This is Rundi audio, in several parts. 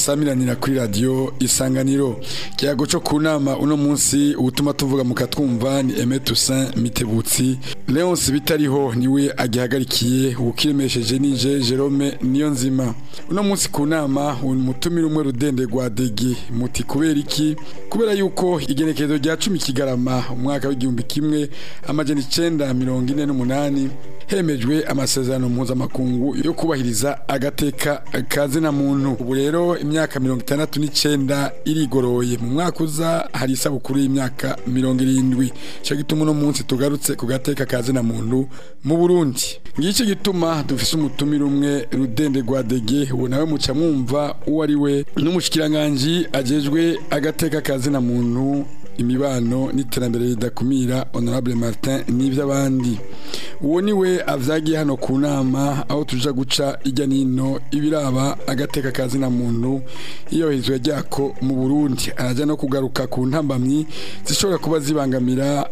gisamiranira kuri radio isanganiro ikiyago cyo kunama uno munsi ubutuma tuvuga mukatwumva ni emetusin mitebutsi leonce bitariho niwe agihagarikiye ukiremesheje nije jerome niyo nzima uno munsi ku nama umutumira umwe rudende rwa dege muti kubera iki kubera yuko igenekezo rya cumi kigarama umwaka w'igihumbi kimwe amajana icenda mirongo ine n'umunani hemejwe amasezerano mpuzamakungu yo kubahiriza kubahiriza agateka kazina muntu ubu rero imyaka mirongo itandatu n'icyenda irigoroye mu mwaka uza hari isabukuru y'imyaka mirongo irindwi icyo gituma uno munsi tugarutse ku gateka kazina muntu mu burundi ngiki gituma dufise umutumire umwe rudende rwa dege ubu nawe muca mwumva uwo ari we n'umushyikirangajwi agejwe agateka kazina muntu imibano n'iterambere ridakumira honorable martin n'iby'abandi uwo ni we avyagiye hano ku nama aho tuja guca ijya nino ibiraba agateka kazina muntu iyohezwa ryako mu burundi araja no kugaruka ku ntambamyi zishobora kuba zibangamira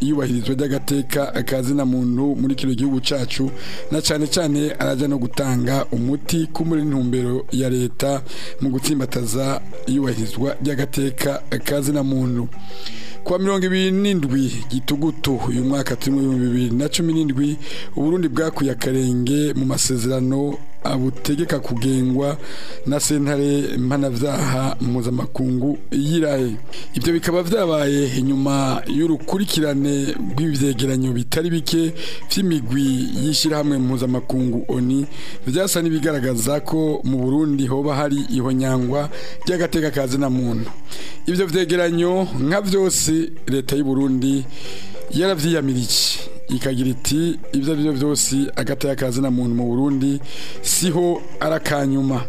iyubahirizwa ry'agateka kazina muntu muri kino gihugu cyacu na cyane cyane arajya no gutanga umuti ku muri ntumbero ya leta mu gutsimbataza iyubahirizwa ry'agateka kazina muntu kuwa mirongo ibiri n'indwi gitugutu uyu mwaka turimo ibihumbi bibiri na cumi n'indwi uburundi bwakuye akarenge mu masezerano Abutegeka kugengwa na sentare mpanabyaha mpuzamakungu y'irahe ibyo bikaba byabaye inyuma y'urukurikirane rw'ibyegeranyo bitari bike by'imigwi y'ishyirahamwe mpuzamakungu oni byasa n'ibigaragaza ko mu burundi hoba hari nyangwa ry'agateka ka zina muntu ibyo byegeranyo nka byose leta y'uburundi yarabyiyamiriye ikagira iti ibyo ari byo byose agataya kazina muntu mu burundi siho arakanyuma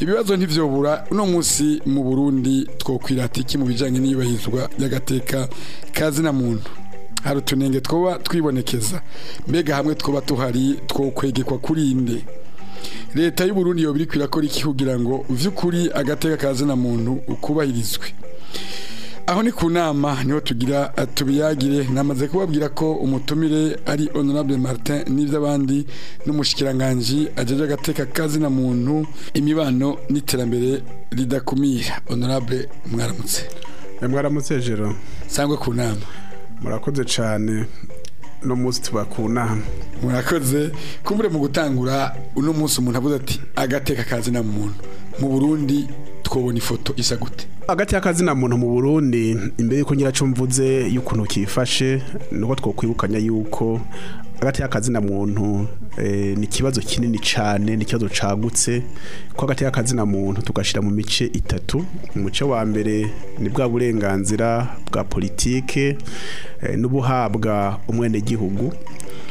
ibibazo ntibyobura uno munsi mu burundi twokwiratiki mu bijyanye n'iyubahirizwa ry'agateka kazina muntu hari utunenge twoba twibonekeza mbega hamwe twoba tuhari twokwegekwa kuri inde leta y'uburundi yobiri kwirakora iki kugira ngo by'ukuri agateka kazina muntu ukubahirizwe aho ni ku nama niho tugira tubiyagire namaze kubabwira ko umutumire ari honorable Martin n'iby'abandi n'umushikiranganji ajeje agateka kazi na muntu imibano n'iterambere ridakumira honorable mwaramutse eh, mwaramutse jero sangwe ku nama murakoze cyane uno munsi tuba ku nama murakoze kumbure mu gutangura uno munsi umuntu avuze ati agateka kazi na muntu mu burundi twabona ifoto isa gute hagati y'akazina muntu mu burundi imbere y'uko nyiracyo mvuze y'ukuntu kifashe ni twakwibukanya y'uko hagati y'akazina muntu eh, ni ikibazo kinini cyane ni ikibazo cyagutse ko hagati y'akazina muntu tugashyira mu mice itatu umuce wa mbere ni bwa burenganzira bwa politiki eh, n'ubuhabwa umwenegihugu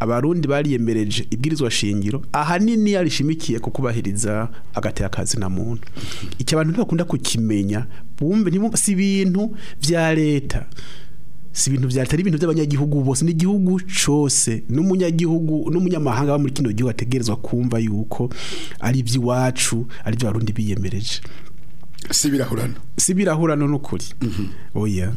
abarundi bariyemereje ibwirizwa shingiro ahanini yarishimikiye ku kubahiriza agati na muntu icyo abantu ntibakunda kukimenya bumve si ibintu bya leta si ibintu byatari ibintu by'abanyagihugu bose n'igihugu cyose n'umunyagihugu n'umunyamahanga wo muri kino gihugu ategerezwa kumva yuko ari iby'iwacu ari ibyo barundi biyemereje si birahurano si birahurano n'ukuri mm-hmm. oya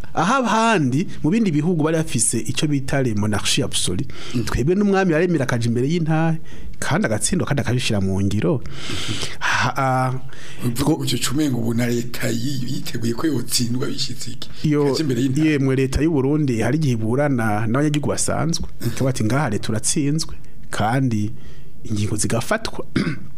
aho abandi mu bindi bihugu bari bafise icyo bita le monarchie absolue mhm. twebwe n'umwami yaremera akaje imbere y'intare kandi agatsindo kandi akabishira mu ngiro mhm. ubwo cyo cumengo ubona leta yiteguye ko yotsindwa bishitsiki yemwe leta y'u Burundi hari gihe burana n'abanyagihugu basanzwe mhm. kabati ngaha turatsinzwe kandi ingingo zigafatwa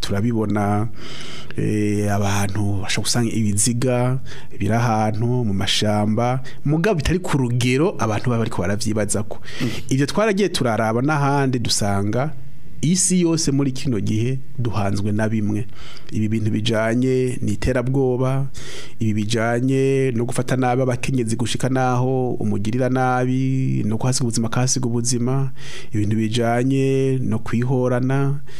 turabibona eh, abantu bashobora gusanga ibiziga biri ahantu mu mashamba mugabo bitari ku rugero abantu baba bari barabyibaza ko ibyo twaragiye turaraba n'ahandi dusanga isi yose muri kino gihe duhanzwe na bimwe ibi bintu bijyanye n'iterabwoba ibi bijyanye no gufata nabi abakenyezi gushika naho umugirira nabi no kuhasiga ubuzima akahasiga ubuzima ibintu bijyanye no kwihorana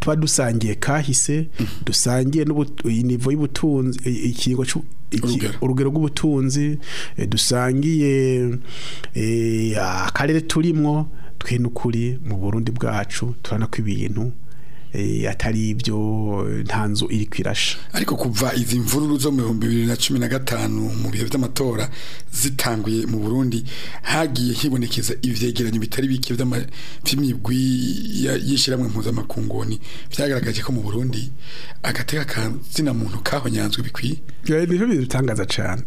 tuba dusangiye kahise hmm. dusangiye inivo y'ubutunzi eh, ikigo urugero rw'ubutunzi eh, dusangiye akarere turimo twe n'ukuri mu burundi bwacu turabona ko ibintu eh, atari ibyo nta nzu iri kwirasha ariko kuva izi mvururu zo mu bihumbi bibiri na cumi na gatanu mu bihe by'amatora zitanguye mu burundi hagiye hibonekeza ibyegeranyo bitari bike by'imigwi y'ishyirahamwe mpuzamakunguni byagaragaje ko mu burundi agateka ka zina muntu nyanzwe bikwiye ni byo bitangaza cyane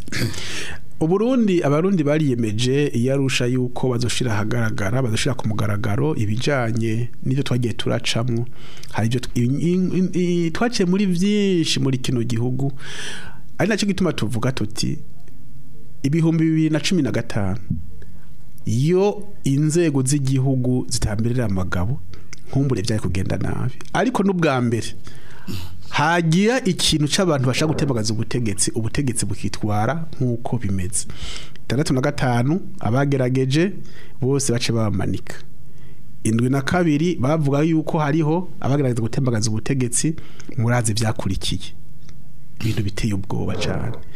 uburundi abarundi bariyemeje iyo arusha yuko bazoshira ahagaragara bazoshira ku mugaragaro ibijyanye n'ibyo twagiye turacamwo hari ibyo twaciye muri byinshi muri kino gihugu ari nacyo gituma tuvuga tuti ibihumbi bibiri na cumi na gatanu iyo inzego z'igihugu zitamberera amagabo nkumbure byari kugenda nabi ariko n'ubwa mbere Hagiye ikintu cy'abantu bashaka gutebagaza ubutegetsi ubutegetsi bukitwara nk'uko bimeze itandatu na gatanu abagerageje bose bace babamanika indwi na kabiri bavuga yuko hariho abagerageza gutembagaza ubutegetsi murazi byakurikiye ibintu biteye ubwoba cyane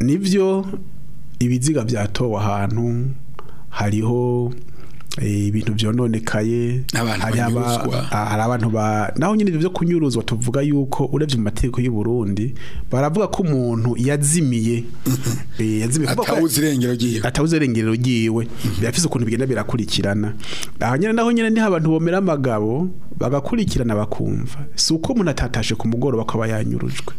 nibyo ibiziga byatowe ahantu hariho Eh, ibintu byononekaye ah, hari abantu ba naho nyine ibyo kunyuruzwa tuvuga yuko urebye mu mategeko y'u Burundi baravuga ko umuntu yazimiye mm-hmm. eh, yazimiye atawuze irengero giye atawuze mm-hmm. ukuntu bigenda birakurikirana aha nyene naho nyene ni abantu bomera amagabo bagakurikirana bakumva si uko umuntu atatashe ku mugoroba akaba yanyurujwe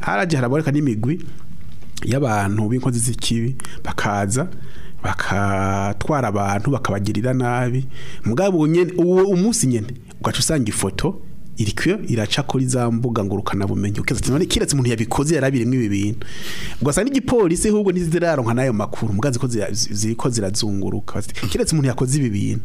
haragiye haraboneka n'imigwi y'abantu b'inkozi z'ikibi bakaza bakatwara abantu bakabagirira nabi mugabo uwo umunsi nyine ugaca usanga ifoto irikwiyo iraca kuri za mbuga ngurukana bumenyi kiretse umuntu yabikoze yarabirimo ibi bintu ugasanga n'igipolisi ahubwo ntiziraronka n'ayo makuru mugazi ko ziriko zirazunguruka kiretse umuntu yakoze ibi bintu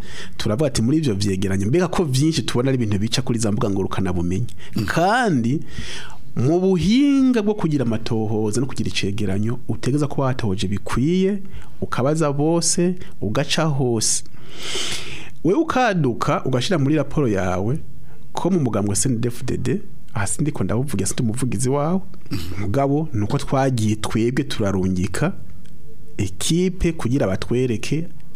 turavuga ati muri ibyo vyegeranyo mbega ko byinshi tubona ari ibintu bica kuri za mbuga ngurukana bumenyi hmm. kandi mu buhinga bwo kugira amatohoza no kugira icegeranyo utegeza ko watohoje bikwiye ukabaza bose ugaca hose we ukaduka ugashyira muri raporo yawe ko mu mugambi wa senidefudede hasi ndiko ndabuvuga se umuvugizi wawe mugabo uko twagiye twebwe turarungika ekipe kugira batwereke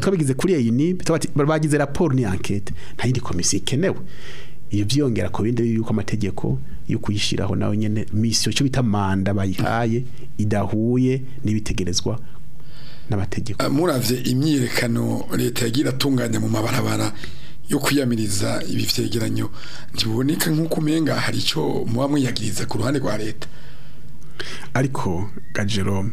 twabigize kuri iyi ni bagize raporo ni enquete nta yindi komisiyo ikenewe iyo byiyongera ku bindi yuko amategeko yo kuyishyiraho nawe nyine misiyo cyo bita manda bayihaye idahuye n'ibitegerezwa n'amategeko muravye imyiyerekano leta yagira atunganya mu mabarabara yo kwiyamiriza ibi byegeranyo ntibuboneka nk'uko umenga hari icyo muba mwiyagiriza ku ruhande rwa leta ariko gajerome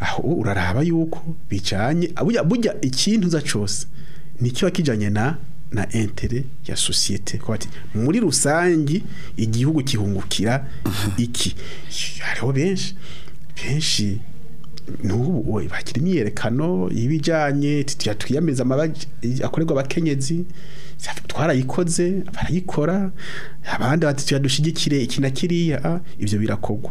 aho uraraba yuko bijanye burya ikintu za cyose nicyo kijanye na na intere ya sosiyete muri rusange igihugu kihungukira iki hariho benshi benshi n'ubu bakiri imyiyerekano y'ibijyanye twiyamiriza akorerwa abakenyezi twarayikoze barayikora abandi badushyigikire iki na kiriya ibyo birakogwa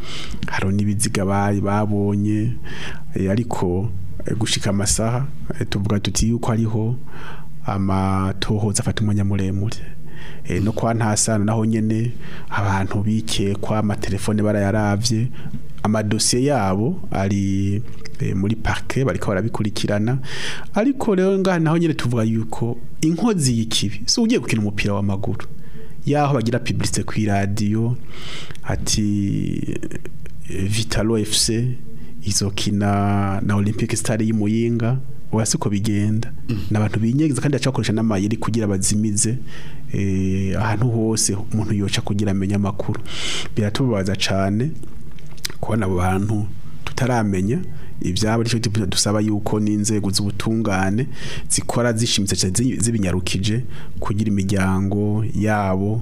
hari n'ibiziga bari babonye eh, ariko eh, gushika amasaha tuvuga tuti yuko hariho amatohoza afata umwanya muremure Eh, no kwa ntasano naho nyene abantu bikekwa amatelefone barayaravye amadosiye yabo ari eh, muri parke bariko barabikurikirana ariko rero ngaha naho nyene tuvuga yuko inkozi y'ikibi si ugiye gukina umupira w'amaguru yaho bagira publicite ku iradiyo ati eh, vitalo efuse izokina na olympic sitari y'imuyinga ubu siko bigenda mm. ni abantu binyegeza kandi bacakoresha n'amayeri kugira bazimize Eh, ahantu hose umuntu yoca kugira amenye amakuru biratubabaza cyane kubona abo bantu tutaramenya ibyaba nicyo dusaba yuko n'inzego z'ubutungane zikora zishimitse zibinyarukije kugira imiryango yabo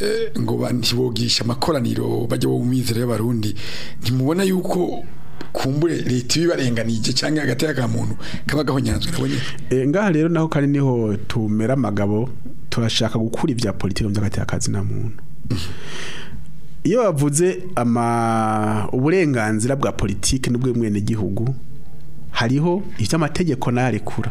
eh, ngo ntibogisha amakoraniro bajya mu mizero y'abarundi ntimubona yuko kumbure leta ibibarenganiye cyangwa hagati y'aka kabagaho nyanzwe nabonye eh, ngaha rero naho kandi niho tumera amagabo turashaka gukura ibya politiki hagati y'akazi na muntu iyo bavuze uburenganzira bwa politiki n'ubw'umwenegihugu hariho iby'amategeko n'arekura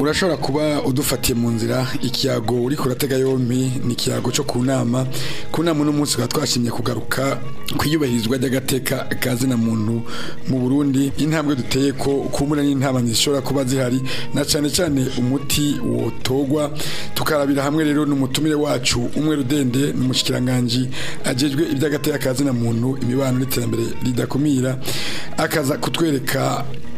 urashobora kuba udufatiye mu nzira ikiyago uri kuratega yombi ni ikiyago cyo ku nama ku nama n'umunsi tukaba twashimye kugaruka ku ry'agateka ka zina muntu mu burundi intambwe duteye ko kumura n'intama zishobora kuba zihari na cyane cyane umuti wotogwa tukarabira hamwe rero n'umutumire wacu umwe rudende n'umushikiranganji agejwe iby'agateka ka zina muntu imibano n'iterambere ridakumira akaza kutwereka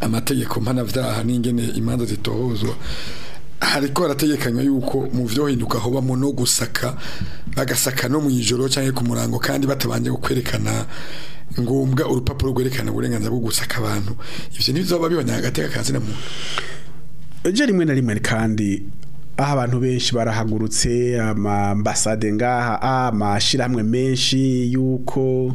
amategeko mpanavyaha n'ingene imanza zitohozwa hariko harategekanywa yuko mu vyohinduka hobamwo no gusaka bagasaka no mu ijoro canke ku murango kandi batabanje kwerekana ngombwa urupapuro rwerekana uburenganzira bwo gusaka abantu ibyo ntibizaba bibona hagati y'akazi na muntu ejo rimwe na rimwe kandi aho abantu benshi barahagurutse amambasade ngaha amashyirahamwe menshi y'uko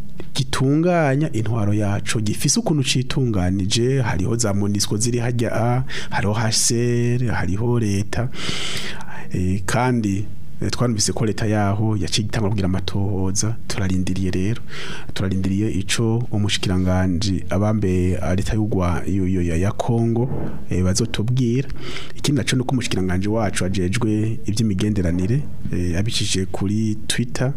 gitunganya intwaro yacu gifise ukuntu citunganije hariho za monisco ziri hajya a hariho HCR hariho leta e, kandi e, twanubise ko leta yaho yaciye igitanga kugira amatohoza turarindiriye rero turarindiriye ico umushikiranganje abambe leta ya Kongo e, bazotubwira ikindi naco nuko umushikiranganje wacu ajejwe iby'imigenderanire e, kuri Twitter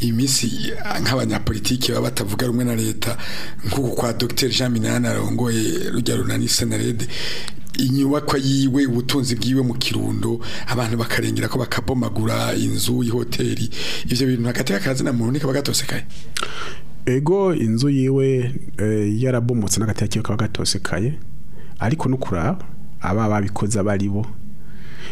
iyi minsi ah, nk'abanyapolitiki baba batavuga rumwe na leta nkuko kwa dr jean minani arongoye rujya runani senarede inyubakwa yiwe ubutunzi bwiwe mu kirundo abantu bakarengera ko bakabomagura inzu y'ihoteli ibyo bintu hagati y'akazi na muntu kaba gatosekaye ego inzu yiwe eh, yarabomotse n'agati kaba gatosekaye ariko no aba babikoze aba bo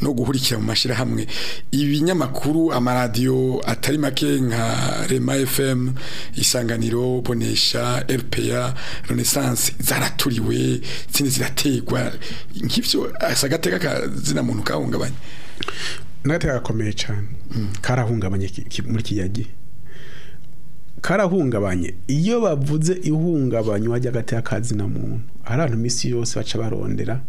no guhurikira mu mashira hamwe ibinyamakuru amaradiyo atari make nka Rema FM isanganiro bonesha RPA Renaissance zaraturiwe zindi zirategwa nk'ivyo agateka kazina muntu kahungabanye n'agateka gakomeye cyane mm. karahungabanye muri kiyagiye karahungabanye iyo bavuze ihungabanye ihungabanywa ry'agati na muntu hari abantu iminsi yose baca barondera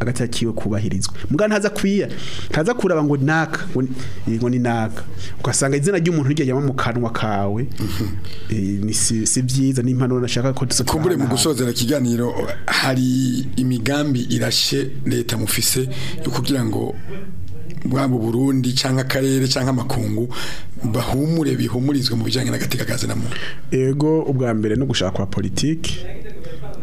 agatakiwe kubahirizwa muga ntaza kwiya ntaza kuraba ngo naka ngo ni eh, naka ukasanga izina ry'umuntu ryo yama mu kanwa kawe eh, ni si byiza n'impano nashaka ko tusokumbure mu gusozera kiganiro hari imigambi irashe leta mufise yo kugira ngo bwabo Burundi cyangwa akarere cyangwa amakungu bahumure bihumurizwe mu bijyanye n'agatekagazi na muntu yego ubwa mbere no gushaka kwa politiki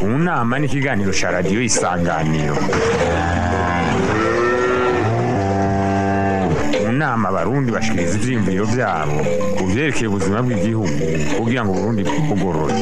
ku nama n'ikiganiro cya radiyo isanganiro inama abarundi bashikiriza ivyiyumviro byabo ku vyerekeye ubuzima bw'igihugu kugira ngo uburundi bwugorore